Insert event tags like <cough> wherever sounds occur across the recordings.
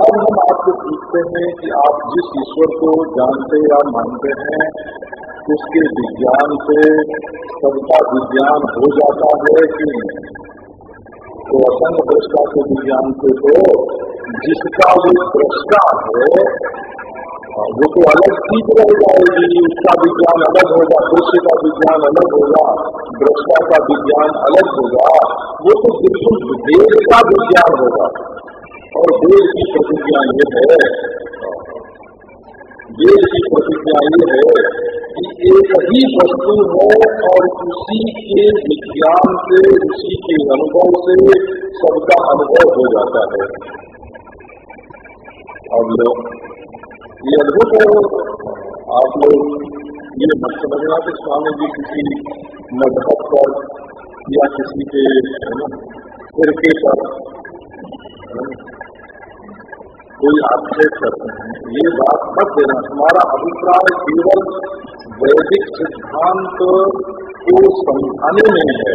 अब हम आपसे पूछते हैं कि आप जिस ईश्वर को जानते या मानते हैं, उसके विज्ञान से सबका विज्ञान हो जाता है कि तो असंग दृष्टा के विज्ञान से तो जिसका वो दृष्टा है, वो तो अलग चीज़ रह जाएगी, उसका विज्ञान अलग होगा दृश्य का विज्ञान अलग होगा, दृष्टा का विज्ञान अलग होगा, वो तो बिल्कुल वेद का विज्ञान होगा। और वेद की प्रतिज्ञा ये है वेद की प्रतिज्ञा ये है कि एक ही वस्तु है और उसी के विज्ञान से, उसी के अनुभव से सबका अनुभव हो जाता है। अब लोग ये अद्भुत है। आप लोग ये मत समझना कि स्वामी जी किसी मज़हब पर या किसी के फिरके पर कोई आक्षेप करते हैं। ये बात मत देना। हमारा अभिप्राय केवल वैदिक सिद्धांत को समझाने में है।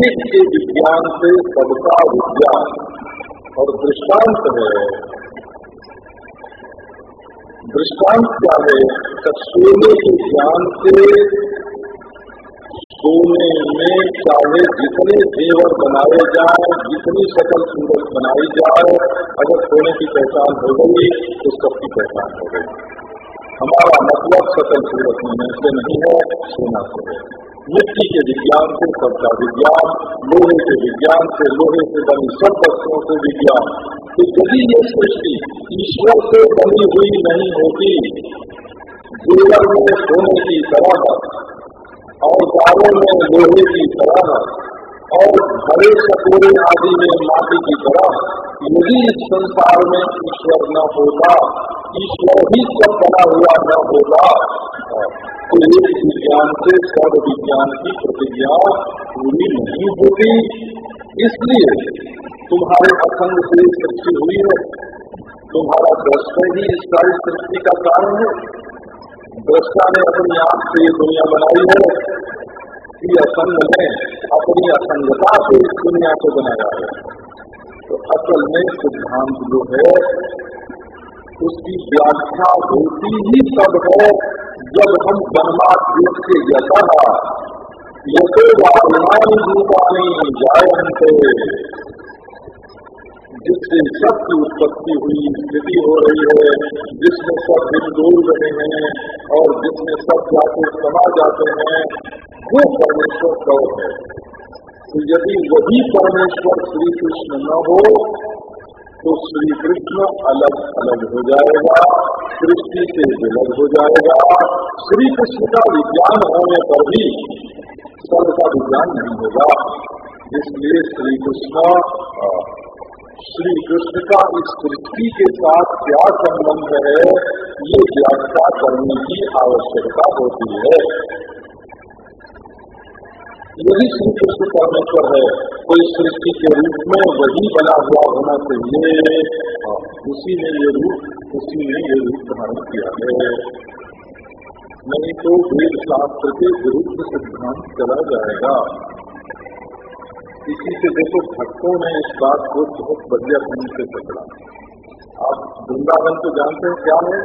एक के विज्ञान से सबका विज्ञान और दृष्टांत है। दृष्टांत क्या है? सोने के ज्ञान से सोने में चाहे जितने देवर बनाए जाए, जितनी सकल सूरत बनाई जाए अगर सोने की पहचान हो गई तो सबकी पहचान हो गई। हमारा मतलब सकल सूरत में से नहीं है, सोना से है। मिट्टी के विज्ञान से सबका विज्ञान, लोहे के विज्ञान से लोहे से बनी सब वस्तुओं से विज्ञान। तो यदि ये सृष्टि ईश्वर से बनी हुई नहीं होती गुरुवर में सोने की तरह और गारों में लोहे की तरह और भरे सकोरे आदि में माटी की तरह यदि इस संसार में ईश्वर न होगा, ईश्वर ही सब बना हुआ न होगा तो एक विज्ञान से सर्व विज्ञान की प्रतिज्ञा पूरी नहीं होती। इसलिए तुम्हारे असंग से सृष्टि हुई है। तुम्हारा दृष्ट ही इस सारी सृष्टि का कारण है। दृष्टा ने अपनी आप से ये दुनिया बनाई है कि असंग ने अपनी असंगता से इस दुनिया को बनाया है तो असल में सिद्धांत जो है उसकी व्याख्या होती ही तब है जब हम बनवास देख के वाणी रूपाणी जायंते जिससे सबकी उत्पत्ति हुई, स्थिति हो रही है, जिसमें सब दिन डोल रहे हैं और जिसमें सब जाते, समा जाते हैं, वो परमेश्वर कौ है? तो यदि वही परमेश्वर श्री कृष्ण न हो तो श्री कृष्ण अलग अलग हो जाएगा, सृष्टि से विलग हो जाएगा श्री कृष्ण का विज्ञान होने पर भी सर्व का विज्ञान नहीं होगा। इसलिए श्री कृष्ण श्री कृष्ण का इस सृष्टि के साथ क्या संबंध है, ये व्याख्या करने की आवश्यकता होती है। यही श्री कृष्ण परमेश्वर है तो इस सृष्टि के रूप में वही बना हुआ होना चाहिए। उसी ने ये रूप, उसी ने ये रूप धारण किया है। नहीं तो वेद शास्त्र के विरुद्ध सिद्धांत चला जाएगा। इसी से देखो, भक्तों ने इस बात को बहुत बढ़िया ढंग से पकड़ा। आप वृंदावन को जानते हैं क्या है?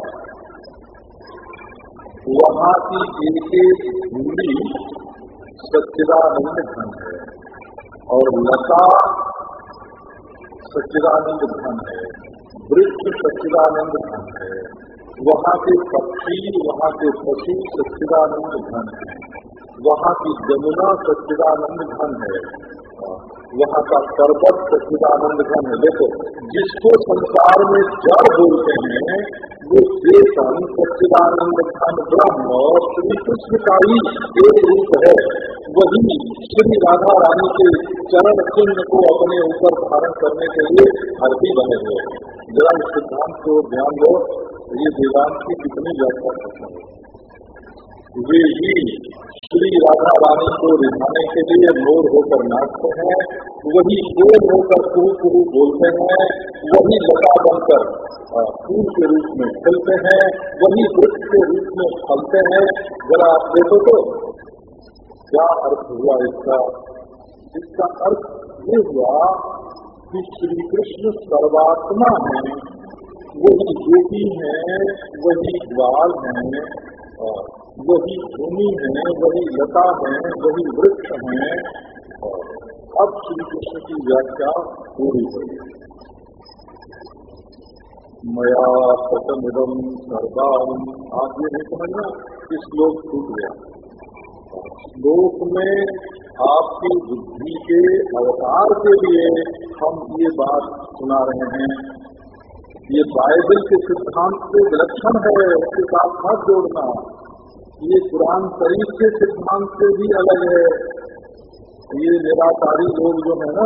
वहाँ की एक एक भूमि सच्चिदानंद धन है और लता सच्चिदानंद धन है, वृक्ष सच्चिदानंद धन है, वहाँ के पक्षी, वहाँ के पशु सच्चिदानंद धन है, वहाँ की जमुना सच्चिदानंद धन है वहाँ का पर्वत सच्चिदानंद घन है। देखो, जिसको संसार में जड़ बोलते हैं, वो चेतन सच्चिदानंद घन ब्रह्म श्री कृष्ण का ही एक रूप है। वही श्री राधा रानी के चरण चिन्ह को अपने ऊपर धारण करने के लिए धरती बने हुए जरा इस सिद्धांत को ध्यान दो, ये वेदांत की कितनी व्याख्या करते हैं। वे ही श्री राधा रानी को रिझाने के लिए मोर होकर नाचते हैं, वही गोल होकर कुरु कुरु बोलते हैं, वही लता बनकर फूल के रूप में खिलते हैं, वही वृक्ष के रूप में फलते हैं। जरा आप देखो तो क्या अर्थ हुआ इसका? इसका अर्थ ये हुआ कि श्री कृष्ण सर्वात्मा है, वही गोपी है, वही ग्वाल है वही भूमि है, वही लता है, वही वृक्ष है अब श्री कृष्ण की व्याख्या पूरी हुई। मया सतमिदम सर्वाम आप ये नहीं समझना, कि श्लोक टूट गया। श्लोक में आपकी बुद्धि के अवतार के लिए हम ये बात सुना रहे हैं। ये बाइबल के सिद्धांत से विलक्षण है, उसके साथ मत जोड़ना। ये कुरान शरीफ के सिद्धांत से भी अलग है। ये निराकारी लोग जो है ना,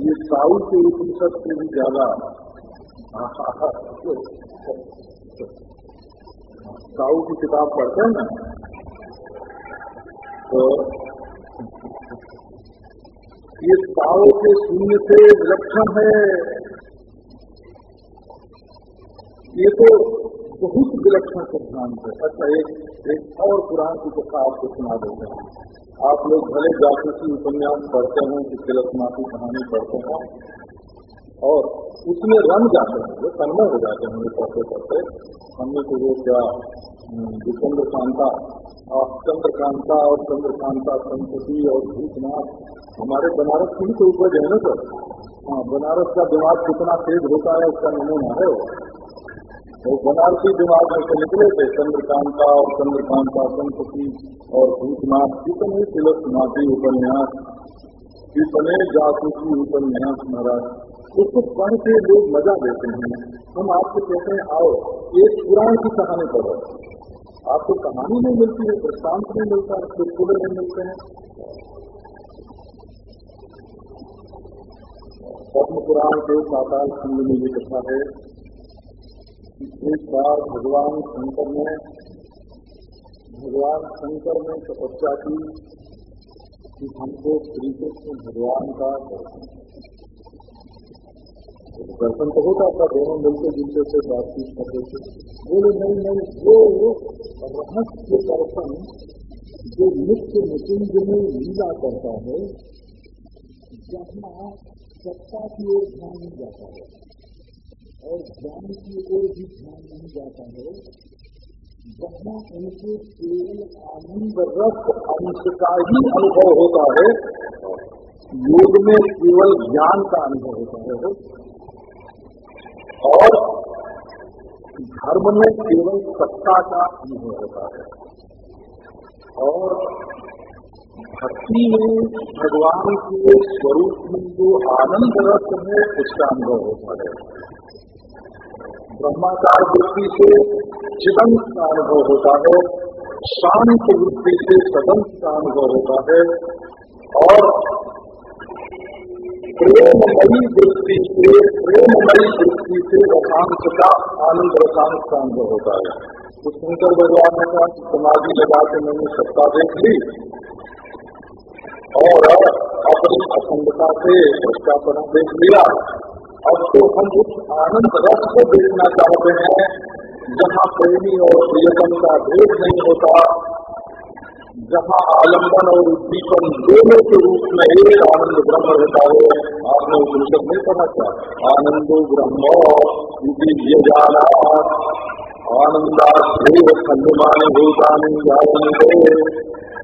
ये साऊ के उपनिषद से भी ज़्यादा। साऊ की किताब पढ़ते हैं ना तो ये साओ के शून्य से विलक्षण है। ये तो बहुत विलक्षण सिद्धांत है अच्छा एक एक और पुराण की कथा आपको सुना देते हैं आप लोग भले जासूसी उपन्यास पढ़ते हैं कि तिलकनाथी कहानी पढ़ते हैं, और उसमें रंग जाते हैं वो तन्मय हो जाते हैं पढ़ते पढ़ते। हमने तो वो क्या चंद्र कांता चंद्रकांता और चंद्रकांता, संस्कृति और भूतनाथ, हमारे बनारस की तो उपज है ना सर? हाँ बनारस का दिमाग कितना तेज होता है, उसका नमूना है। वो बनारसी दिमाग में से निकले थे, चंद्रकांता और चंद्रकांता संस्कृति और भूतनाथ कितने तिलक नाती उपन्यास कितने जासूसी उपन्यास महाराज, उसको पढ़ के लोग मज़ा देते हैं। हम आपसे कहते हैं, आओ, एक पुराण की कहानी पढ़ो। आपको कहानी नहीं मिलती है, दृष्टांत नहीं मिलता है चुटकुले नहीं मिलते हैं। पद्म पुराण के साताल खंड में ये कथा है एक बार भगवान शंकर ने, भगवान शंकर ने तपस्या की कि हमको श्री कृष्ण भगवान का दर्शन दर्शन तो होता था, दोनों मिलते जुलते से बातचीत करते थे। बोले, नहीं नहीं, वो रहस्य दर्शन जो नित्य निकुंज में लीला करता है, जहाँ सत्ता की ओर ध्यान नहीं जाता है। और ज्ञान की ओर भी ध्यान नहीं जाता है, जहाँ उनके केवल आनंद रस अंश का ही अनुभव होता है, योग में केवल ज्ञान का अनुभव होता है। और धर्म में केवल सत्ता का अनुभव होता है। और भक्ति में भगवान के स्वरूप में जो आनंद रस है, उसका अनुभव होता है। ब्रह्माकार वृत्ति से चिदंत का अनुभव होता है शांत वृत्ति से सदंत का अनुभव होता है और प्रेममयी वृत्ति से प्रेममयी वृत्ति से रसांश का आनंद रसांश का अनुभव होता है तो शंकर भगवान ने कहा कि समाधि लगा के मैंने सत्ता देख ली। और अपनी अखंडता से भ्रष्टापना देख लिया। अब तो हम उस आनंद रस को देखना चाहते हैं, जहाँ प्रेमी और प्रियतम का भेद नहीं होता, जहाँ आलंबन और उद्दीपन दोनों के रूप में एक आनंद ब्रह्म रहता है। आपने उपनिषद पढ़ा क्या? आनंदो ब्रह्म ये जाना आनंदाश्रेय खंडमान भूतानी आनंदे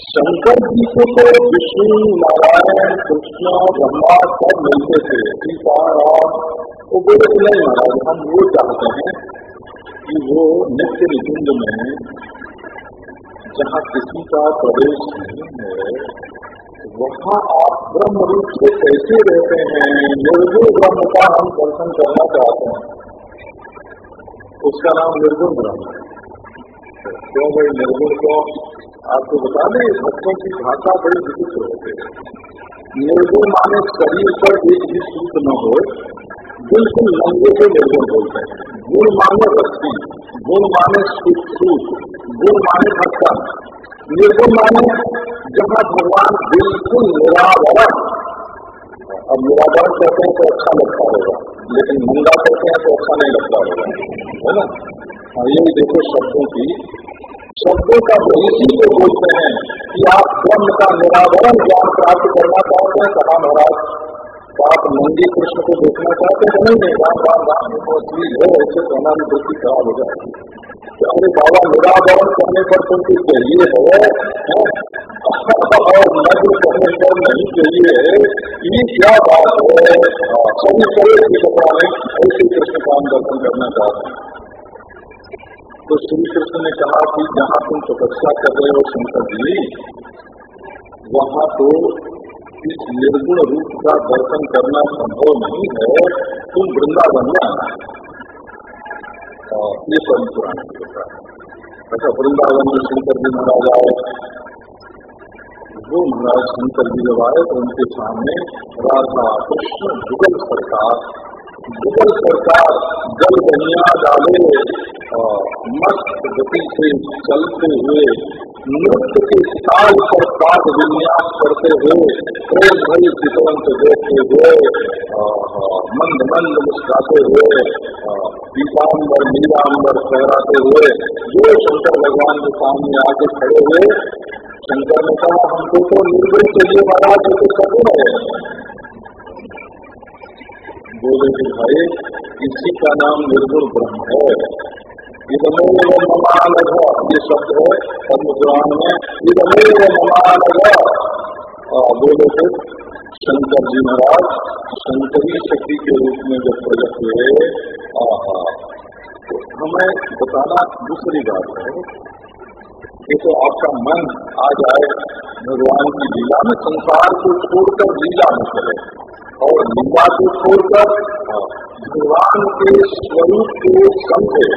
शंकर जी को तो विष्णु नारायण कृष्ण ब्रह्मा सब मिलते थे सीता राम वो बोले नहीं महाराज हम वो चाहते हैं कि वो नित्य निकुंज में जहाँ किसी का प्रवेश नहीं है वहाँ आप ब्रह्म रूप से कैसे रहते हैं निर्गुण ब्रह्म का हम दर्शन करना चाहते हैं उसका नाम निर्गुण ब्रह्म है क्यों भाई निर्गुण को आपको बता दें, भक्तों की भाषा बड़ी विचित्र होते हैं। निर्गुण माने शरीर पर एक भी सूत न हो बिल्कुल लंबे से निर्गुण बोलते हैं। गुण माने रस्ती गुण माने सुख गुण माने भक्तन निर्गुण माने जहाँ भगवान बिल्कुल निरावरण। अब निराकरण कहते हैं तो अच्छा लगता होगा, लेकिन निंदा करते हैं तो अच्छा नहीं लगता होगा, है ना? हाँ ये देखो शब्दों की। शब्दों का इसी को बोलते हैं कि आप ब्रह्म का निरावरण ज्ञान प्राप्त करना चाहते हैं कहा महाराज आप नंदी कृष्ण को देखना चाहते हैं, नहीं राम राम राम असली है, ऐसे तो हमारी दृष्टि खराब हो जाएगी अरे बाबा निरावरण करने पर तुमको चाहिए है और नग्न करने पर नहीं चाहिए ये क्या बात है? सभी तरह की में ऐसे कृष्ण का हम दर्शन करना चाहते हैं तो श्री कृष्ण ने कहा कि जहाँ तुम तपस्या कर रहे हो शंकर जी, वहाँ तो इस निर्गुण रूप का दर्शन करना संभव नहीं है। तुम वृंदावन में आना। ये परंपरा है। अच्छा वृंदावन में शंकर जी महाराज आए। जो महाराज शंकर जी जब आए तो उनके सामने राधा कृष्ण जुगल सरकार जुगल सरकार जल बनिया डाले मस्त गति से चलते हुए नृत्य के साल पर साथ विन्यास करते हुए प्रेम भरी चितवंत देखते हुए मंद मंद मुस्काते हुए पीताम्बर नीलाम्बर फहराते हुए जो शंकर भगवान के सामने आके खड़े हुए शंकर ने कहा हमको तो निर्गुण चाहिए महाराज तो सगुण है बोले कि भाई इसी का नाम निर्गुण ब्रह्म है। ममानघ ये शब्द है पद्म में ममानघ बोले थे शंकर जी महाराज, शंकरी शक्ति के रूप में जब प्रकट हुए हमें बताना दूसरी बात है ये तो आपका मन आ जाए। भगवान की लीला में संसार को छोड़कर लीला में चले। और लीला को छोड़कर भगवान के स्वरूप को समझे।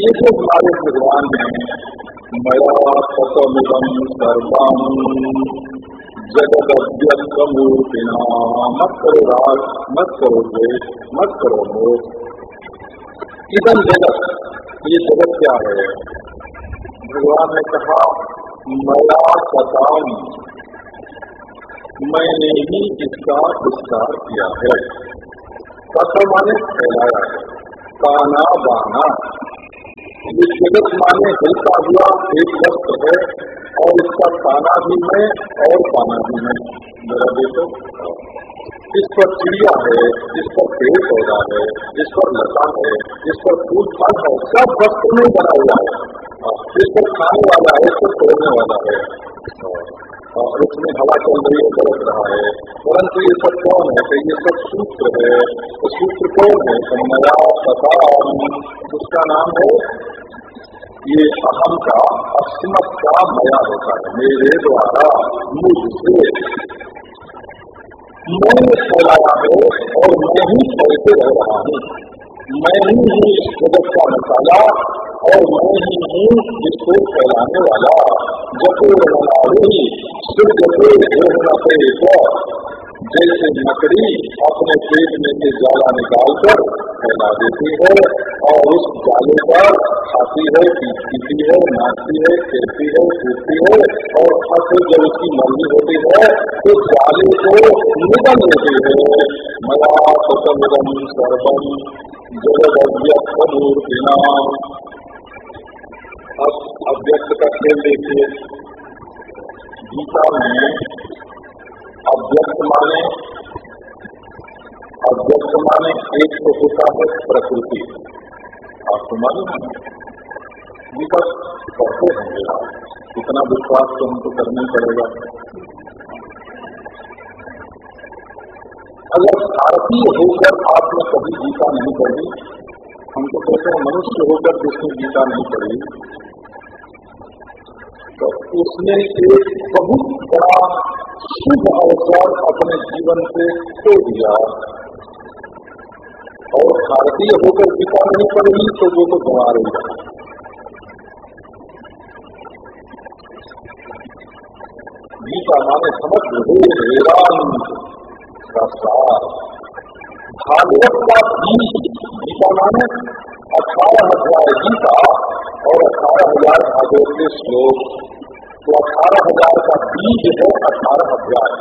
ये जो हमारे भगवान है मया सतमिदम सर्वम जगत अव्यक्त मूर्तिना मत करो राग मत करो द्वेष मत करो मोह इधम जगत, ये जगत क्या है? भगवान ने कहा मया कथाम मैंने ही इसका विस्तार किया है। कथा माने फैलाया है काना बाना। ये जगत माने हिलता हुआ एक वस्त्र है, और इसका ताना भी मैं, और पाना भी मैं। मेरा देखो इस पर चिड़िया है, इस पर पेड़ पौधा है, इस पर लता है, इस पर फूल फल है, सब वस्त्र में बना हुआ है। इस पर खाने वाला है इसको तोड़ने वाला है और उसमें हवा चल रही है बरस रहा है परंतु ये सब कौन है कि ये सब सूत्र है तो सूत्र कौन है समया पता उसका नाम है ये अहम का अस्मत का मया होता है मेरे द्वारा मुझसे मैंने फैलाया है और मैं ही फैलते रह रहा हूँ मैं ही इस जगत का मसाला और मैं ही हूँ जिसको फैलाने वाला जपोर जैसे मकड़ी अपने पेट में से जाला निकालकर फैला देती है और उस जाले पर खाती है पीती है, नाचती है, खेलती है, कूदती है और खाते जब उसकी मर्ज़ी होती है तो जाले को निगम लेती है। मया सतम सर्वम जगत अब अव्यक्त का खेल देखिए गीता में अव्यक्त माने अव्यक्त माने एक तो होता है प्रकृति। आपको मालूम है। गीता पढ़ते आप। इतना विश्वास तो हमको करना ही पड़ेगा। अगर भारतीय होकर आपने कभी गीता नहीं पढ़ी हमको कहते हैं मनुष्य होकर जिसने गीता नहीं पढ़ी तो उसने एक बहुत बड़ा शुभ अवसर अपने जीवन से खो दिया। और भारतीय होकर गीता नहीं पड़ेगी तो वो तो है। गीता माने समग्र वेदांत का सार। भागवत का बीज गीता माने अठारह अध्याय गीता और अठारह हज़ार भागवत के श्लोक। तो अठारह हज़ार का बीज है अठारह अध्याय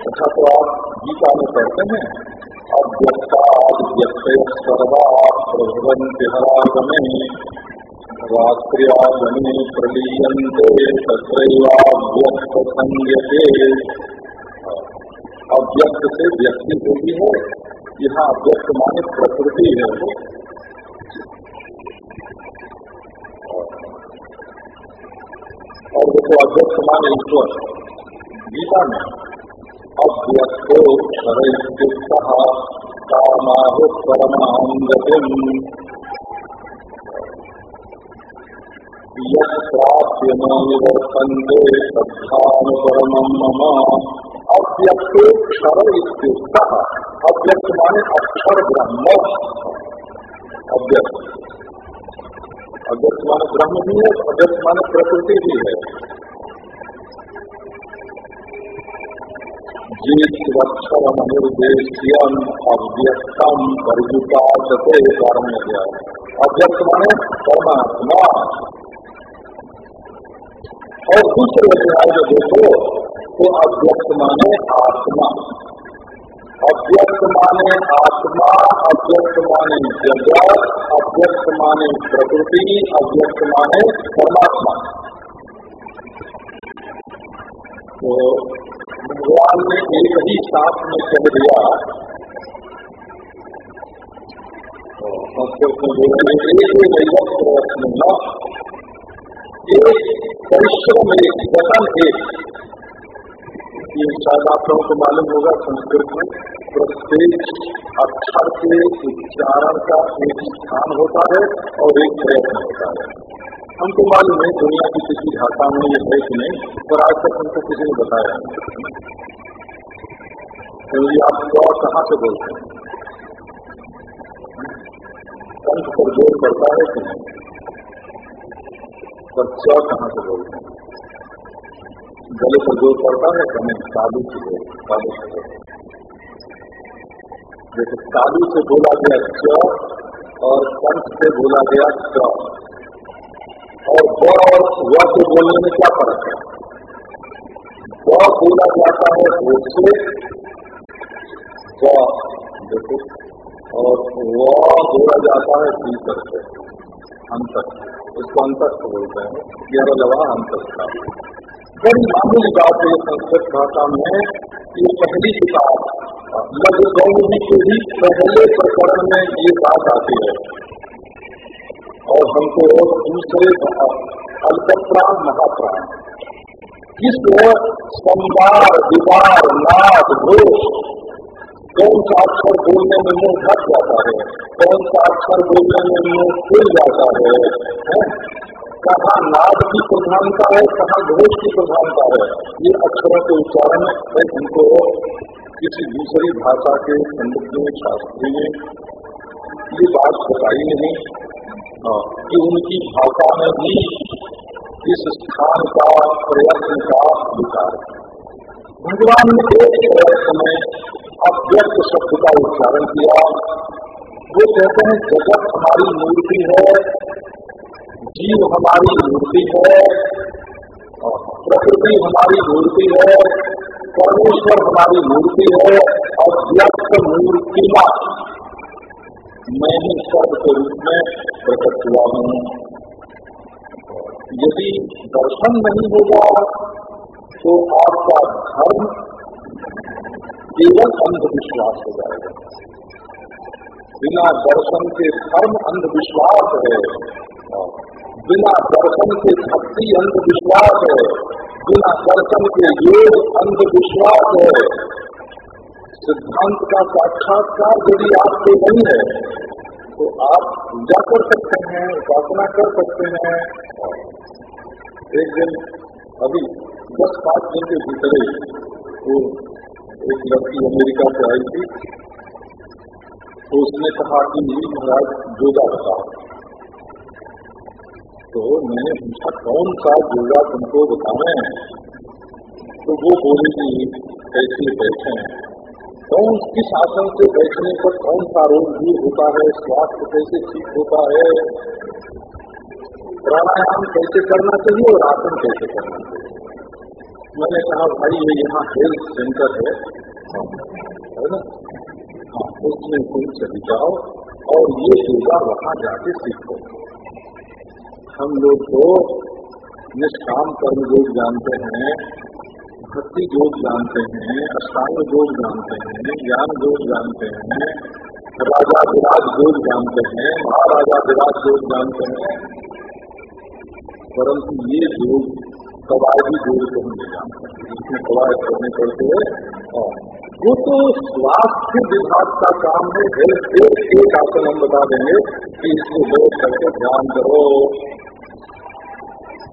अच्छा तो आप गीता में पढ़ते हैं। अव्यक्ता व्यक्त अव्यक्त से व्यक्ति होती है। यहाँ अव्यक्त माने प्रकृति है वो। और देखो अव्यक्त माने ईश्वर। गीता में क्षरयुक्ता कामाहु परमांगतिम यप्राप्य निवर्तन्ते मम। अव्यक्त क्षर अव्यक्त माने अक्षर ब्रह्म अव्यक्त अव्यक्त माने ब्रह्म भी है अव्यक्त माने प्रकृति भी है। जीवक्षर निर्देश्यम अव्यक्तम परिजुपाते कारण गया अव्यक्त माने परमात्मा। और दूसरे अध्याय में देखो तो अव्यक्त माने आत्मा। अव्यक्त माने आत्मा, अव्यक्त माने जगत, अव्यक्त माने प्रकृति, अव्यक्त माने परमात्मा। तो भगवान ने एक ही साथ में कह दिया। बोलने एक एक परिश्रम एक वतन एक। ये शायद आप लोगों को मालूम होगा, संस्कृत में प्रत्येक अक्षर के उच्चारण का एक स्थान होता है और एक प्रयत्न होता है। हमको मालूम है, दुनिया की किसी भाषा में ये है कि नहीं पर आज तक हमको किसी ने बताया नहीं। आप तो कहाँ से बोलते हैं? कंठ पर ज़ोर पड़ता है कि नहीं? पर च कहाँ से बोलते हैं? गले पर ज़ोर पड़ता है कहीं साधु से साधु से जैसे साधु से बोला गया च, और कंठ से बोला गया च। और व और व से बोलने में क्या फ़र्क है? व बोला जाता है भोग से व देखो, और व बोला जाता है भीतर से अंतर इसको अंतर बोलते हैं। ग्यारह लवा अंतर का बड़ी मामूली बात है संस्कृत भाषा में ये पहली किताब लघु गौरी के भी पहले प्रकरण में ये बात आती है और हमको दूसरे अल्पप्राण महाप्राण किस संवार, विवार, नाद घोष कौन सा अक्षर बोलने में मुँह ढक जाता है, कौन सा अक्षर बोलने में मुँह खुल जाता है? कहाँ नाद की प्रधानता है कहाँ घोष की प्रधानता है। ये अक्षरों के उच्चारण में उनको किसी दूसरी भाषा के पंडित ने शास्त्री ने ये बात बताई नहीं। कि उनकी भाषा में भी इस स्थान का, प्रयत्न का विचार भगवान ने एक में अव्यक्त शब्द का उच्चारण किया। वो कहते हैं, जगत हमारी मूर्ति है जीव हमारी मूर्ति है प्रकृति हमारी मूर्ति है परमेश्वर हमारी मूर्ति है और व्यक्त मूर्तिमा मैं ही शब्द के रूप में प्रकट हुआ हूँ यदि दर्शन नहीं होगा तो आपका धर्म केवल अंधविश्वास हो जाएगा बिना दर्शन के धर्म अंधविश्वास है बिना दर्शन के भक्ति अंधविश्वास है, बिना दर्शन के योग अंधविश्वास है। सिद्धांत का साक्षात्कार यदि आपको नहीं है तो आप पूजा कर सकते हैं, उपासना कर सकते हैं। एक दिन अभी दस पाँच दिन के भीतर ही वो एक लड़की अमेरिका से आई थी तो उसने कहा कि महाराज योगा बताओ तो मैंने पूछा, कौन सा योगा तुमको बताए हैं? तो वो बोले कि कैसे बैठे हैं। कौन, किस आसन से बैठने पर कौन सा रोग दूर होता है? स्वास्थ्य कैसे ठीक होता है? प्राणायाम कैसे करना चाहिए और आसन कैसे करना चाहिए? मैंने कहा, भाई, ये यहाँ हेल्थ सेंटर है। है। ना? हाँ उसमें तुम चली जाओ और ये योगा वहाँ जाके सीखो। हम लोग को निष्काम कर्म योग जानते हैं, भक्ति योग जानते हैं, अष्टांग योग जानते हैं, ज्ञान योग जानते हैं, राजा विराज योग जानते हैं, महाराजा विराज योग जानते हैं, परंतु ये योग कवायदी योग को हम नहीं जानते इसमें कवायद करने पड़ते हैं। वो तो स्वास्थ्य विभाग का काम है। हेल्थ एक आसन हम बता देंगे कि इसको बैठ करके ध्यान करो।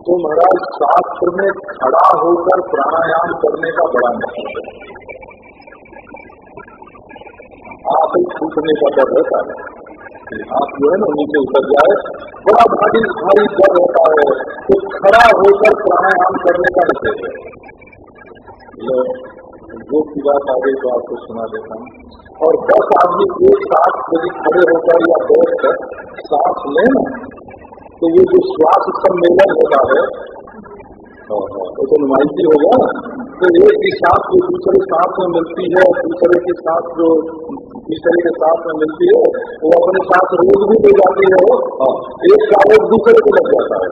तो महाराज शास्त्र में खड़ा होकर प्राणायाम करने का बड़ा मतलब है। आप ही छूटने का डर रहता है। आप जो है ना नीचे उतर जाए, बड़ा भारी भारी डर रहता है तो खड़ा होकर प्राणायाम करने का निषेध है। जो की बात आ गई तो आपको सुना देता हूँ। और दस आदमी एक साथ यदि खड़े होकर या बैठ कर सांस लेना तो ये जो श्वास सम्मेलन होता है तो नुमाइशी हो गया तो एक की सांस जो दूसरे सांस में मिलती है, दूसरे के साथ जो तीसरे के साथ में मिलती है, वो अपने साथ रोज भी ले जाती है वो। एक साथ दूसरे को लग जाता है।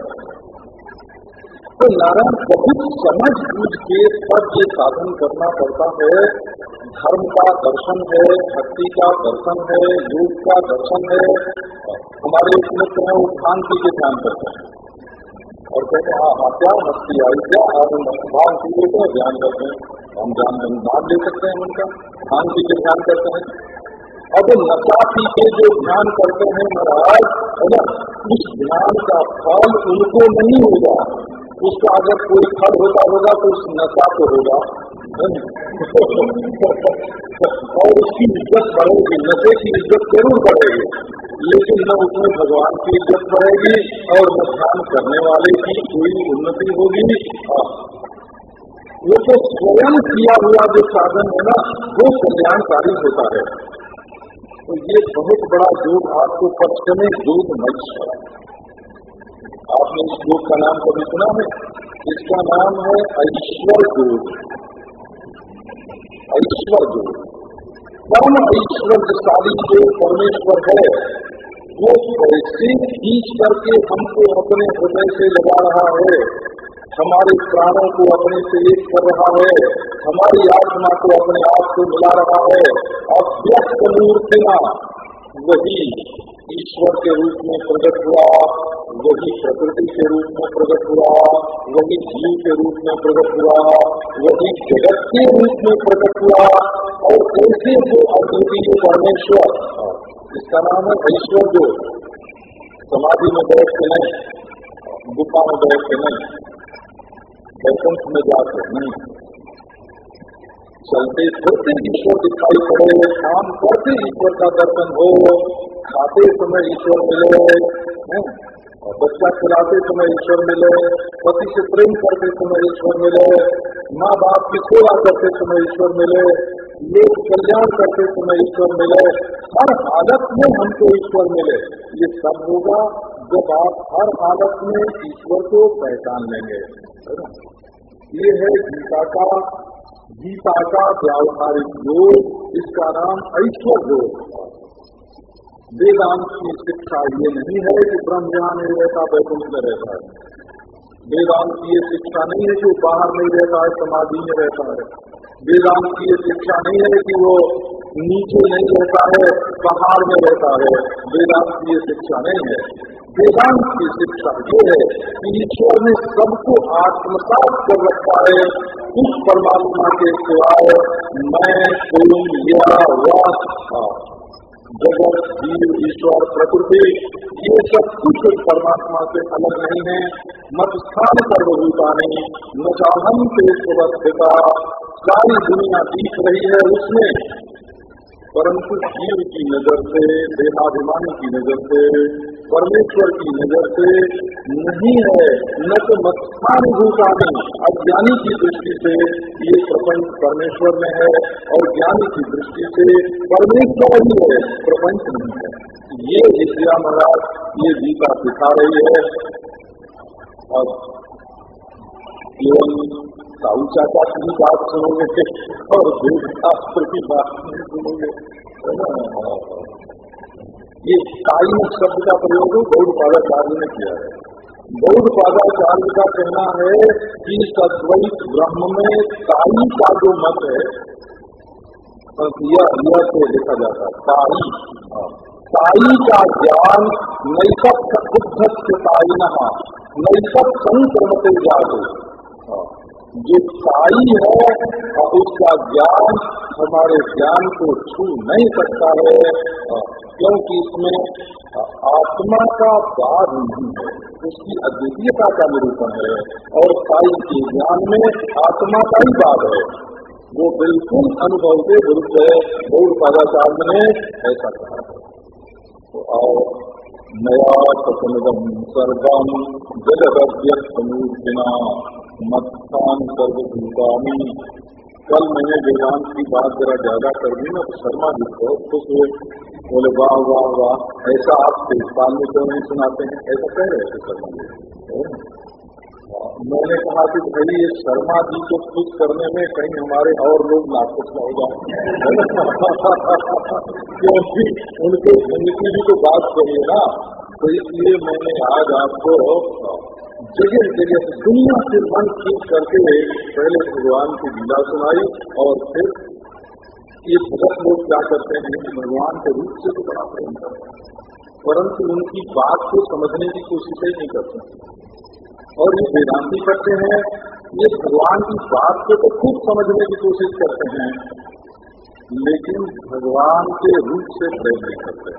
तो नारायण बहुत समझ बूझ के सब ये साधन करना पड़ता है। धर्म का दर्शन है, भक्ति का दर्शन है, योग का दर्शन है। हमारे एक मित्र हैं वो शांति के ध्यान करते हैं। और कहते हैं हाँ हाँ क्या मस्ती आई, क्या आप हैं ध्यान करते हैं? हम ध्यान नाम ले सकते हैं उनका शांति के ध्यान करते हैं। अब नशा पी के जो ध्यान करते हैं महाराज, है ना? उस ध्यान का फल उनको नहीं होगा उसका अगर कोई फल होता होगा तो उस नशा को होगा। <laughs> और उसकी इज़्ज़त बढ़ेगी, नशे की इज़्ज़त ज़रूर बढ़ेगी। लेकिन न उसमें भगवान की इज़्ज़त बढ़ेगी और न ध्यान करने वाले की कोई उन्नति होगी। वो तो स्वयं किया हुआ जो साधन है ना, वो कल्याणकारी होता है। तो ये बहुत बड़ा योग आपको पश्चिमी योग मच्छर आपने इस योग का नाम कभी सुना है? इसका नाम है ऐश्वर योग ऐश्वर योग परम ऐश्वर्यशाली जो परमेश्वर है, वो कैसे खींच करके हमको अपने हृदय से लगा रहा है। हमारे प्राणों को अपने से एक कर रहा है। हमारी आत्मा को अपने आप से मिला रहा है। अव्यक्त मूर्तिना वही ईश्वर के रूप में प्रकट हुआ। वही प्रकृति के रूप में प्रकट हुआ, वही जीव के रूप में प्रकट हुआ, वही जगत के रूप में प्रकट हुआ, और कैसे वो अद्वितीय परमेश्वर इसका नाम है ईश्वर जो, समाधि में बैठ के नहीं, गुफा में बैठ के नहीं, बैकुंठ में जाकर नहीं, चलते फिरते ईश्वर दिखाई पड़े, काम करते ईश्वर का दर्शन हो, खाते समय ईश्वर मिले बच्चा खिलाते समय ईश्वर मिले पति से प्रेम करते समय ईश्वर मिले माँ बाप की सेवा करते समय ईश्वर मिले लोग कल्याण करते समय ईश्वर मिले हर हालत में हमको ईश्वर मिले ये सब होगा जब आप हर हालत में ईश्वर को पहचान लेंगे ये है गीता का गीता का व्यावहारिक योग इसका नाम ऐश्वर वेदांत की शिक्षा ये नहीं है कि ब्रह्म ज्ञान नहीं रहता वैकुंठ में रहता है वेदांत की ये शिक्षा नहीं है कि वो बाहर नहीं रहता है समाधि में रहता है वेदांत की ये शिक्षा नहीं है कि वो नीचे नहीं रहता है पहाड़ में रहता है वेदांत की ये शिक्षा नहीं है वेदांत की शिक्षा ये है कि ईश्वर ने सबको आत्मसात कर रखा है उस परमात्मा के सिवाय मैं तुम या जगत, जीव, ईश्वर, प्रकृति, ये सब कुछ परमात्मा से अलग नहीं है। मत स्थान सर्वभूता नहीं न चाहम सुवस्थिता सारी दुनिया दिख रही है उसमें। परंतु जीव की नज़र से, देहाभिमानी की नज़र से, परमेश्वर की नज़र से नहीं है, न तो मत्स्थानुभूतानी अज्ञानी की दृष्टि से ये प्रपंच परमेश्वर में है और ज्ञानी की दृष्टि से परमेश्वर ही है, प्रपंच नहीं है। ये विद्या महाराज, ये गीता सिखा रही है। और साहू चाचा की बात सुनोगे और शास्त्र की बात सुनोगे ये काई शब्द का प्रयोग गौड़ पादाचार्य ने किया है। गौड़ पादाचार्य का कहना है कि सद्वैत ब्रह्म में काई का जो मत है यह से देखा जाता है काई काई का ज्ञान नैसक बुद्ध से ताई नहा संक्रमते जाते जो साई है और उसका ज्ञान हमारे ज्ञान को छू नहीं सकता है क्योंकि इसमें आत्मा का बाद नहीं है, उसकी अद्वितीयता का निरूपण है और साई के ज्ञान में आत्मा का ही बाद है। वो बिल्कुल अनुभव के विरुद्ध है गौर पादाचार्य ने ऐसा कहा। और नया जगद्यमूर्तिना मत्तान सर्वभूतानी। कल मैंने वेदांत की बात जरा ज़्यादा कर दी ना तो शर्मा जी बहुत खुश हुए बोले, वाह वाह वाह, ऐसा आप तेजपाल में क्यों नहीं सुनाते हैं? ऐसा कह रहे थे शर्मा जी। मैंने कहा कि भाई, ये शर्मा जी को खुश करने में कहीं हमारे और लोग नाखुश न हो जाए। <laughs> क्योंकि उनके उनकी भी तो बात करिए ना। तो इसलिए मैंने आज आपको जगह जगह दुनिया से मन ठीक करके पहले भगवान की लीला सुनाई और फिर ये भगत लोग क्या करते हैं कि भगवान के रूप से तो बड़ा प्रेम करते हैं। परंतु उनकी बात को समझने की कोशिश ही नहीं करते। और ये वेदांति करते हैं, ये भगवान की बात को तो खूब समझने की कोशिश करते हैं, लेकिन भगवान के रूप से प्रेम नहीं करते।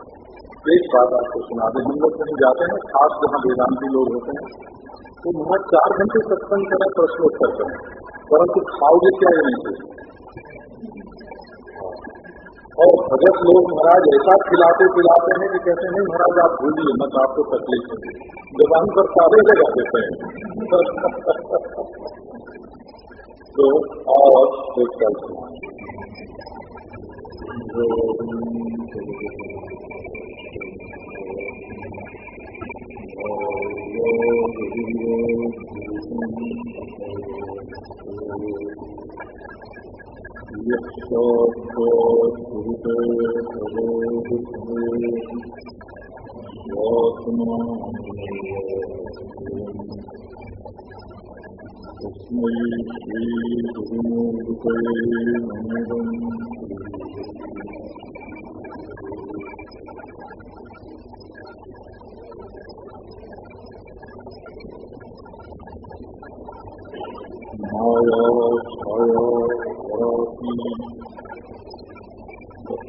एक बात आपको सुना दें, हम लोग कहीं जाते हैं, खास जहाँ वेदांति लोग होते हैं तो वहाँ चार घंटे सत्संग करें प्रश्नोत्तर करें, परंतु खाओगे क्या ये नहीं? और भगत लोग महाराज ऐसा खिलाते पिलाते हैं कि कहते नहीं महाराज, आप भूलिए मत आपको तकलीफ़ है जबान पर सारे लगा देते हैं। <laughs> तो और एक कल यस्ते तस्मै श्रीगुरुमूर्तये नमः माया छाया पराती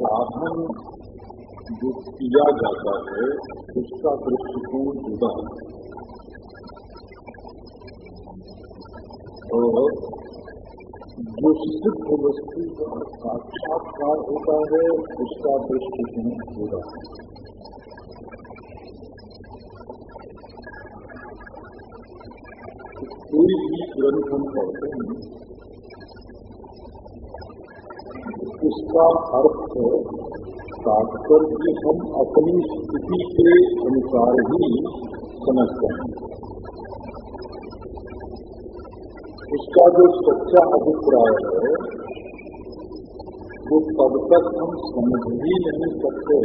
साधन जो किया जाता है, उसका दृष्टिकोण जुदा और जो सिद्ध वस्तु का साक्षात्कार होता है, उसका दृष्टिकोण जुदा है। कोई भी ग्रंथ हम पढ़ते हैं इसका अर्थ तात्पर्य हम अपनी स्थिति के अनुसार ही समझते हैं। उसका जो सच्चा अभिप्राय है, वो तब तक हम समझ ही नहीं सकते,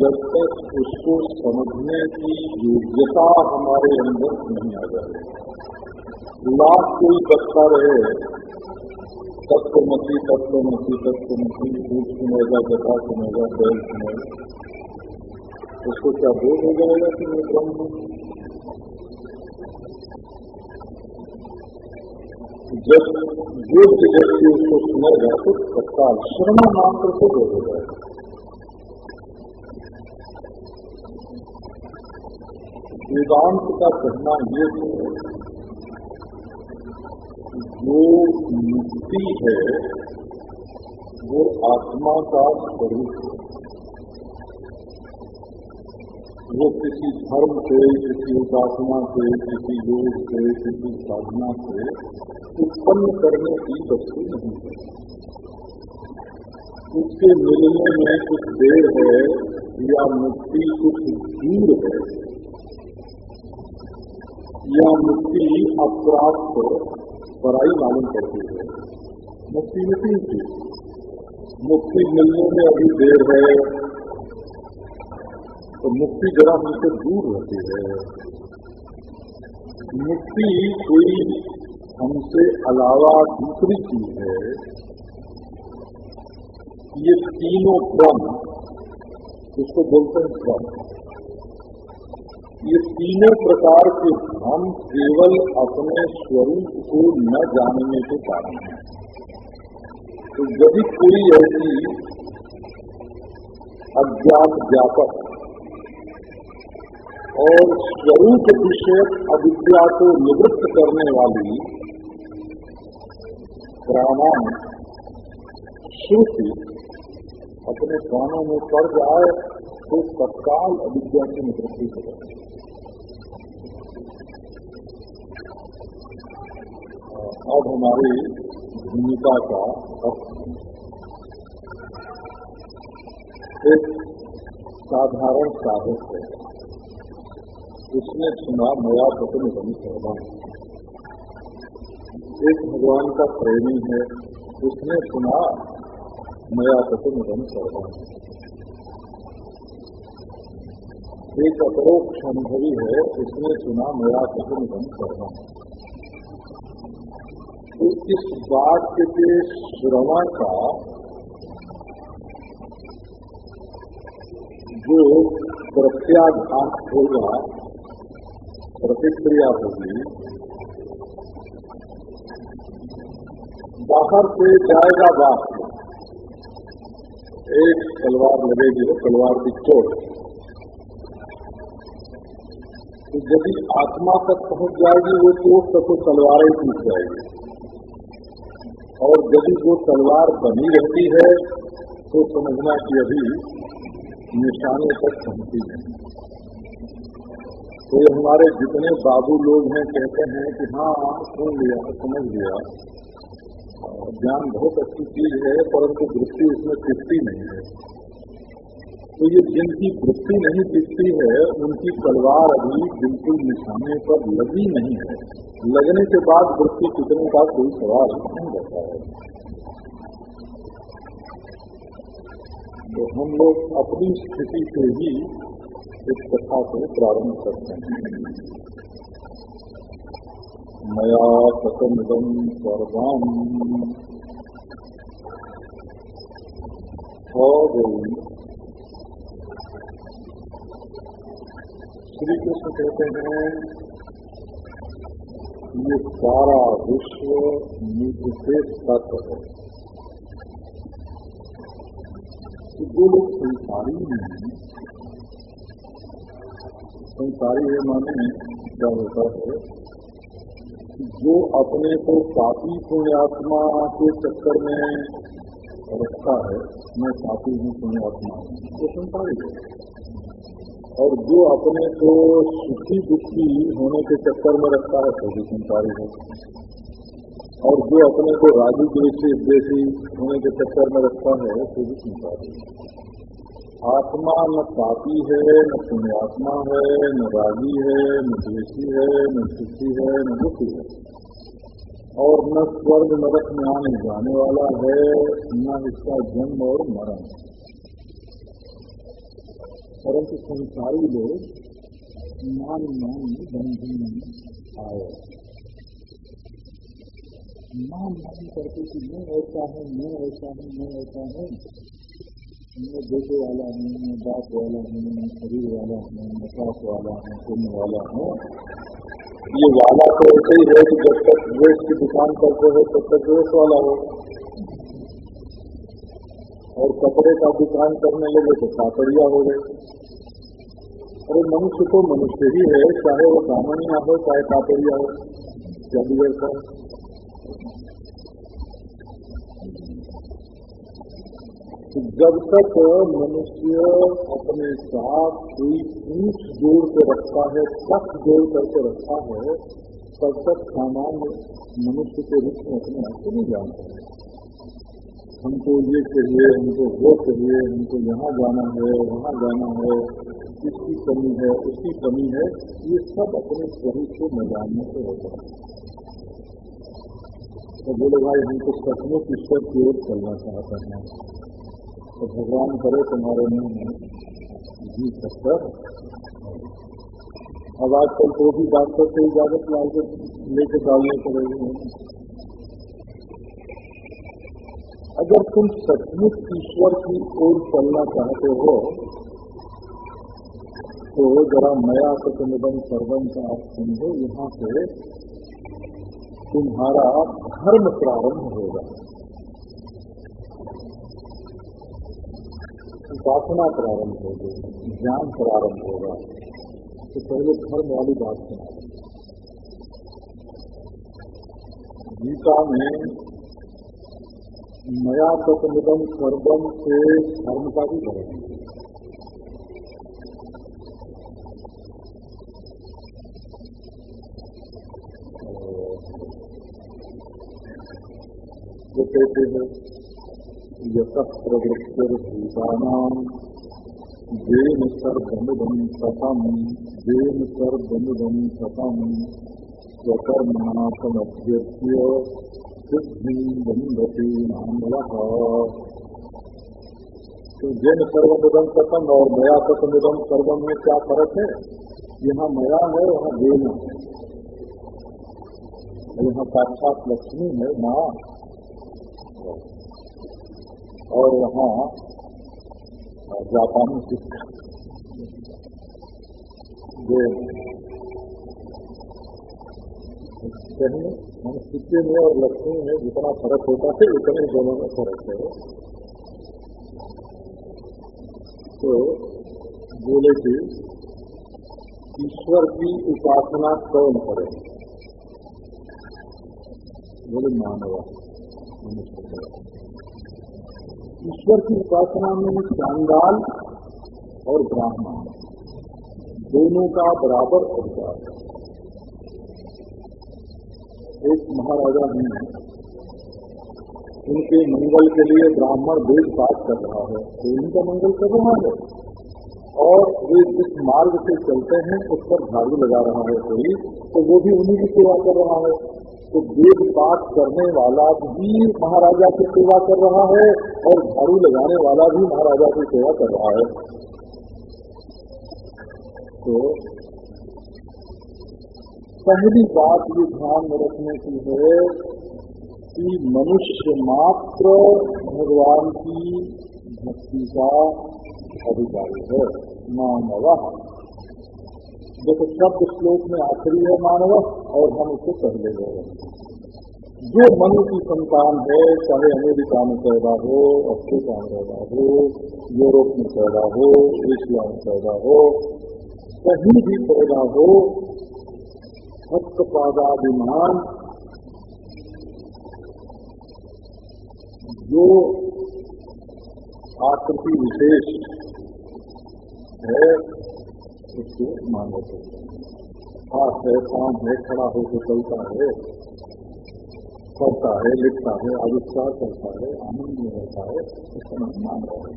जब तक उसको समझने की योग्यता हमारे अंदर नहीं आ जाए। लाख कोई बच्चा रहे तत्वमसी तत्वमसी तत्वमसी भूत सुनेगा जता सुनेगा बैल सुनेगा उसको क्या बोध हो जाएगा कि मैं ब्रह्म हूँ? जब योग्य व्यक्ति उसको सुनेगा तो तत्काल श्रवण मात्र से बोध हो जाएगा। वेदांत का कहना ये है जो मुक्ति है, वो आत्मा का स्वरूप है। वो किसी धर्म से, किसी उपासना से, किसी योग से, किसी साधना से उत्पन्न करने की वस्तु नहीं है। उसके मिलने में कुछ देर है या मुक्ति कुछ दूर है, या मुक्ति अप्राप्त पराई मालूम करती है। मुक्ति में तीन चीज़ मुक्ति मिलने में अभी देर है। तो मुक्ति जरा हमसे दूर रहती है। मुक्ति कोई हमसे अलावा दूसरी चीज़ है। ये तीनों क्रम उसको बोलते हैं क्रम ये तीनों प्रकार के भ्रम केवल अपने स्वरूप को न जानने के कारण है। तो यदि कोई ऐसी अज्ञात व्यापक और स्वरूप विषय अविद्या को निवृत्त करने वाली प्राणायाम श्रुति अपने कानों में पड़ जाए तो तत्काल अविद्या की निवृत्ति हो जाए अब हमारी भूमिका का एक साधारण साधक है। उसने सुना, नया पतन बनी करवा एक भगवान का प्रेमी है। उसने सुना, नया कथन रन करवा एक अपरोक्ष अनुभवी है। उसने सुना, नया कथन रन करवा तो इस बात के श्रवण का जो प्रत्याघात होगा प्रतिक्रिया होगी, बाहर से जाएगा बाप एक तलवार लगेगी तो तलवार की चोट। तो यदि आत्मा तक पहुँच जाएगी वो चोट तक तो तलवारें टूट जाएगी। और यदि वो तलवार बनी रहती है तो समझना कि अभी निशाने तक पहुँची है। तो हमारे जितने बाबू लोग हैं, कहते हैं कि हाँ सुन लिया, समझ लिया। ज्ञान बहुत अच्छी चीज़ है, परंतु वृत्ति उसमें टिकती नहीं है। तो ये जिनकी वृत्ति नहीं टिकती है, उनकी तलवार अभी बिल्कुल निशाने पर लगी नहीं है। लगने के बाद वृत्ति टिकने का कोई सवाल नहीं रहता है। तो हम लोग अपनी स्थिति से ही इस कथा को प्रारंभ करते हैं। मया कथमिदं सर्वम् श्री कृष्ण कहते हैं ये सारा विश्व मुझ से तक है। जो लोग संसारी हैं, संसारी है माने क्या होता है, जो अपने को पापी पुण्यात्मा के चक्कर में रखता है, मैं पापी हूँ पुण्यात्मा, वो संसारी है। और जो अपने को सुखी दुखी होने के चक्कर में रखता है तो भी संसारी है। और जो अपने को राजू देशी देशी होने के चक्कर में रखता है तो भी संसारी आत्मा न पापी है, न पुण्यात्मा है, न रागी है, न देशी है, न सुखी है, न दुखी है। और न स्वर्ग नरक में आने जाने वाला है, न इसका जन्म और मरण। परंतु संसारी लोग मान मान बंधन में आए। मान मान करके कि मैं ऐसा हूँ, मैं ऐसा हूँ, मैं ऐसा हूँ। मैं बेटे वाला हूँ, मैं बाप वाला हूँ, मैं शरीर वाला हूँ, मैं सास वाला हूँ पुण्य वाला हूँ। ये वाला तो ऐसे ही है कि जब तक ड्रेस की दुकान करते हो, तब तक ड्रेस वाला हो। और कपड़े का दुकान करने लगे तो काकड़िया हो गए। अरे मनुष्य तो मनुष्य ही है, चाहे वो सामान्य हो, चाहे काकड़िया हो क्या बिगड़ता जब तक मनुष्य अपने साथ कोई ऊंच जोड़ के रखता है, सख्त जोड़ करके रखता है, तब तक सामान्य मनुष्य के रूप में अपने आप को नहीं जानता। है हमको ये चाहिए, हमको वो चाहिए, हमको यहाँ जाना है, वहाँ जाना है, इसकी कमी है, उसकी कमी है, ये सब अपने स्वरूप को न जानने से होता है। तो बोले, भाई, हमको सचमुच ईश्वर की ओर चलना चाहते हैं। तो भगवान करे तुम्हारे मुँह में, जी सत्तर अब आजकल तो भी डॉक्टर से इजाज़त ला के लेके डालने पड़ेगी। अगर तुम सचमुच ईश्वर की ओर चलना चाहते हो तो जरा नया सतनिबन सर्वम का आप समझो, यहाँ से तुम्हारा धर्म प्रारंभ होगा। उपासना प्रारंभ होगी, ज्ञान प्रारंभ होगा। तो पहले धर्म वाली बात सुना गीता में नया तत्निगम सर्वम से धर्म का भी जो कहते हैं यत प्रवृत्तिर्भूतानाम सर्वमुदम सतम येन सर्वमुदम सतम स्वकर्मणा सिद्धि बंधते तो जैन सर्वमुदम सतम और मया सतमुदम सर्वम में क्या फ़र्क है। यहाँ मया है वहाँ देन है। यहाँ साक्षात लक्ष्मी है। माँ और वहाँ जापानी शिक्षा जो कहीं हम सिक्के में और लक्ष्मी में जितना फ़र्क होता है, उतने दोनों में फ़र्क है। तो बोले कि ईश्वर की उपासना कौन करे? बोले मानवा। ईश्वर की उपासना में चांदाल और ब्राह्मण। दोनों का बराबर अधिकार है। एक महाराजा हैं। उनके मंगल के लिए ब्राह्मण वेद पाठ कर रहा है। तो उनका मंगल कर रहा है। और वे जिस मार्ग से चलते हैं, उस पर झाड़ू लगा रहा है कोई तो वो भी उन्हीं की सेवा कर रहा है। तो वेद पाठ करने वाला भी महाराजा की सेवा कर रहा है और झाड़ू लगाने वाला भी महाराजा की सेवा कर रहा है। तो पहली बात ये ध्यान में रखने की है कि मनुष्य मात्र भगवान की भक्ति का अधिकारी है, मानव। देखो शब्द श्लोक में आखिरी है मानव और हम उसको पहले गए हैं। जो मनु की संतान है, चाहे अमेरिका में पैदा हो, अफ्रीका में पैदा हो, यूरोप में पैदा हो, एशिया में पैदा हो, कहीं भी पैदा हो भक्त पादाभिमान जो आकृति विशेष है, उसको मानो हाथ है। काम है खड़ा होकर चलता है, पढ़ता है, लिखता है, आविष्कार करता है, आनंद में रहता है उसका मान रहा है।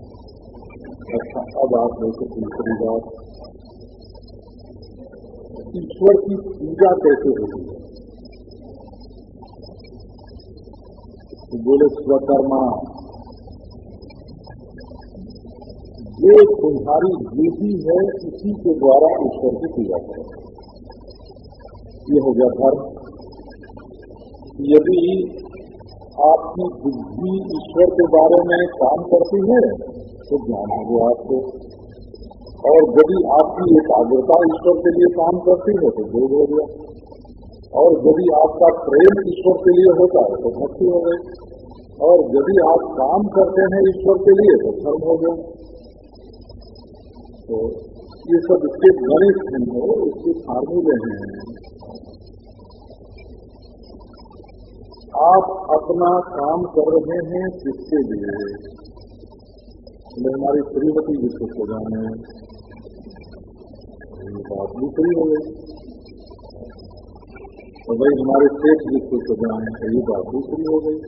अच्छा अब आप देखो दूसरी बात ईश्वर की पूजा कैसे होती है? तो बोले, स्वकर्मा जो तुम्हारी बुद्धि है उसी के द्वारा ईश्वर की पूजा करें। ये हो गया धर्म। यदि आपकी बुद्धि ईश्वर के बारे में काम करती है तो ज्ञान हो गया। और यदि आपकी एकाग्रता ईश्वर के लिए काम करती है तो बोध हो गया। और यदि आपका प्रेम ईश्वर के लिए होता है तो भक्ति हो गई। और यदि आप काम करते हैं ईश्वर के लिए तो धर्म हो गया। तो ये सब इसके गणित हैं इसके फार्मूले हैं। आप अपना काम कर रहे हैं किसके लिए? हमारी श्रीमती जी खुश हो जाए बात दूसरी हो गई तो भाई हमारे सेठ जी खुश हो जाए तो ये बात दूसरी हो गई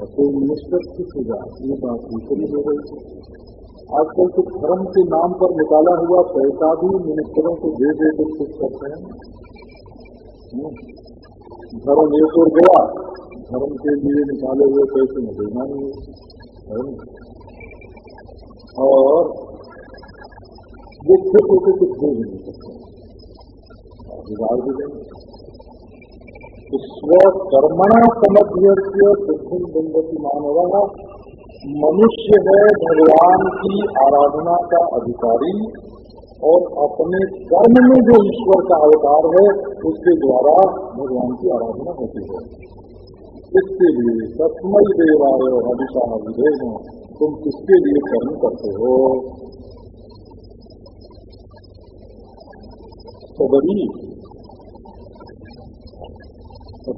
और कोई मिनिस्टर हो जाए ये बात दूसरी हो? गई आजकल तो धर्म के नाम पर निकाला हुआ पैसा भी मिनिस्टरों को दे दे तो खुश करते हैं। धर्म एक और गया धर्म के लिए निकाले हुए पैसे में देना नहीं और वो खुद होते कुछ दे नहीं सकते। बिगाड़ भी देंगे स्वकर्मणा समझ्य सिद्धि बंदती मानव। मनुष्य है भगवान की आराधना का अधिकारी और अपने कर्म में जो ईश्वर का अवतार है, उसके द्वारा भगवान की आराधना होती है। इसके लिए सत्मय देवाय हदिशा विधेय तुम किसके लिए कर्म करते हो? सबरी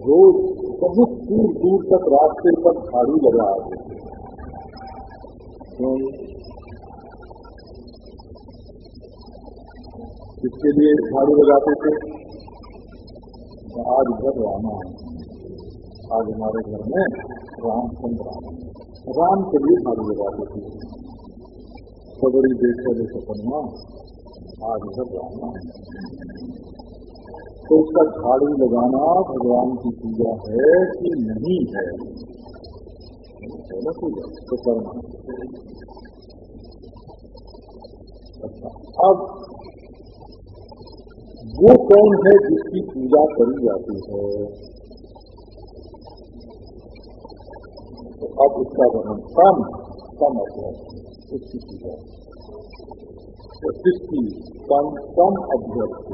रोज बहुत दूर दूर तक रास्ते पर झाड़ू लगा किसके लिए झाड़ू लगाते थे? आज घर रामा आज हमारे घर में रामचंद्र राम राम के लिए झाड़ू लगाते थे। सबरी देखो जो सपन्ना आज घर रामा तो उसका झाड़ू लगाना भगवान की पूजा है कि नहीं है? पूजा तो करना अच्छा अब वो कौन है जिसकी पूजा करी जाती है? तो अब उसका वर्णन कम अभ्यर्थ उसकी पूजा। किसकी कम अभ्यर्थ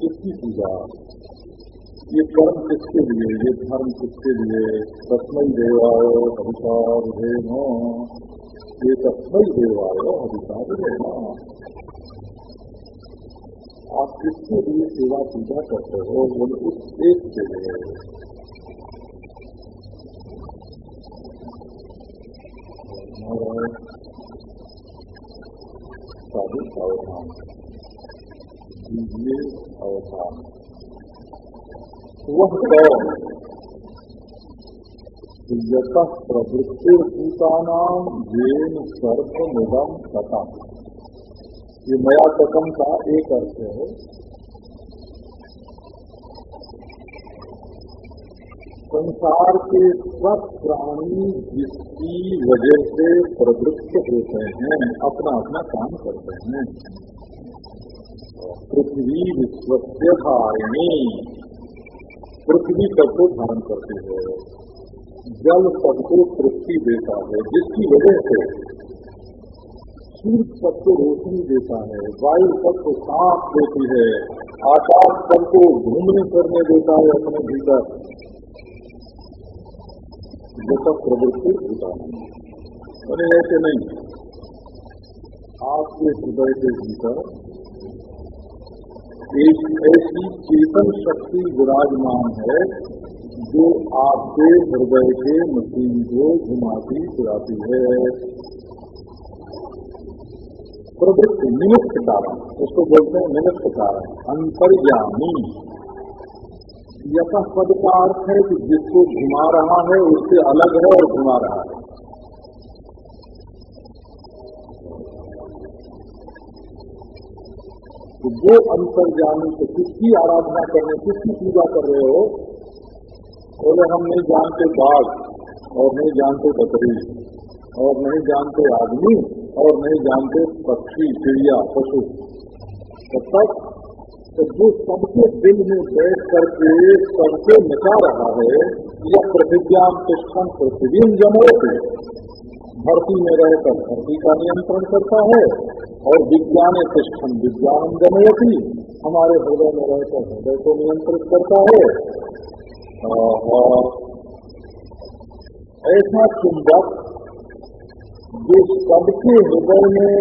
किसकी पूजा ये कर्म किसके लिए ये धर्म किसके लिए तस्मय देवायो अभिशार देना ये तस्मय देवायो अभिशार देना आप किसके लिए सेवा पूजा करते हो, बोले उस एक के लिए। साधु अवधान दीजिए अवधान वह कौन यत प्रवृत्तिर्भूतानाम येन निगम कथम ये मया कथम का एक अर्थ है संसार के सब प्राणी जिसकी वजह से प्रवृत्त होते हैं अपना अपना काम करते हैं। पृथ्वी विश्वस्य धारिणी। पृथ्वी सबको धारण करती है। जल सबको तृप्ति देता है। जिसकी वजह से सूर्य सबको रोशनी देता है, वायु सबको सांस देती है, आकाश सबको घूमने करने देता है अपने भीतर। सब प्रवृत्ति है अरे, ऐसे नहीं। आपके हृदय के भीतर एक ऐसी चेतन शक्ति विराजमान है जो आपके हृदय के मशीन को घुमाती फिराती है। प्रवृत्ति, निमित्त कारण, उसको बोलते हैं निमित्त कारण, अंतर्यामी। यथा पद का अर्थ है कि जिसको घुमा रहा है, उससे अलग है और घुमा रहा है। तो अंतर जाने से किसकी आराधना करने, किसकी पूजा कर रहे हो? बोले, हम नहीं जानते बाघ और नहीं जानते बकरी और नहीं जानते आदमी और नहीं जानते पक्षी, चिड़िया, पशु। तब तक तो जो सबके दिल में बैठ करके सबको नचा रहा है, यह प्रतिज्ञा तिष्ठन पृथ्वी जनोते धरती में रहकर धरती का नियंत्रण करता है और विज्ञान तिष्ठन विज्ञान जनयती हमारे हृदय में रहकर हृदय को नियंत्रित करता है। ऐसा चुंबक जो सबके हृदय में